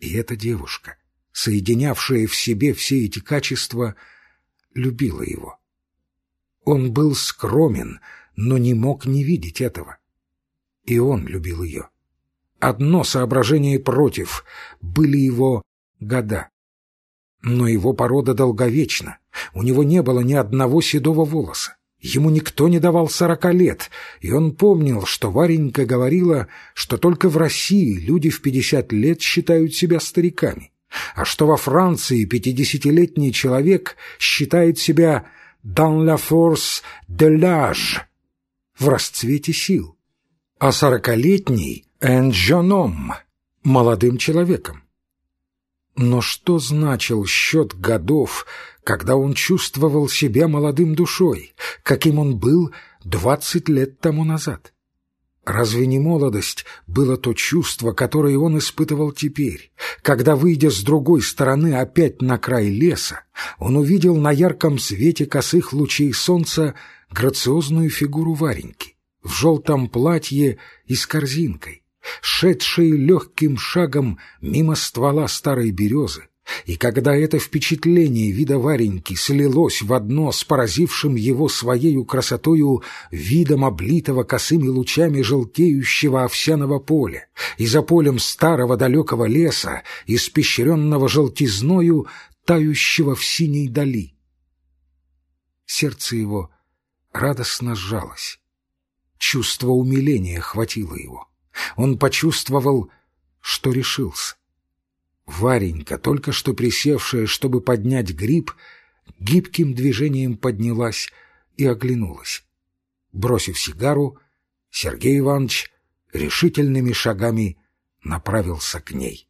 И эта девушка, соединявшая в себе все эти качества, любила его. Он был скромен, но не мог не видеть этого. И он любил ее. Одно соображение против были его года. Но его порода долговечна, у него не было ни одного седого волоса. Ему никто не давал сорока лет, и он помнил, что Варенька говорила, что только в России люди в пятьдесят лет считают себя стариками, а что во Франции пятидесятилетний человек считает себя «dans la force de l'âge» — в расцвете сил, а сорокалетний «un jeune homme» — молодым человеком. Но что значил счет годов, когда он чувствовал себя молодым душой, каким он был двадцать лет тому назад? Разве не молодость было то чувство, которое он испытывал теперь, когда, выйдя с другой стороны опять на край леса, он увидел на ярком свете косых лучей солнца грациозную фигуру Вареньки в желтом платье и с корзинкой, шедшие легким шагом мимо ствола старой березы, и когда это впечатление вида Вареньки слилось в одно с поразившим его своею красотою видом облитого косыми лучами желтеющего овсяного поля, и за полем старого далекого леса, испещренного желтизною, тающего в синей дали. Сердце его радостно сжалось. Чувство умиления хватило его. Он почувствовал, что решился. Варенька, только что присевшая, чтобы поднять гриб, гибким движением поднялась и оглянулась. Бросив сигару, Сергей Иванович решительными шагами направился к ней.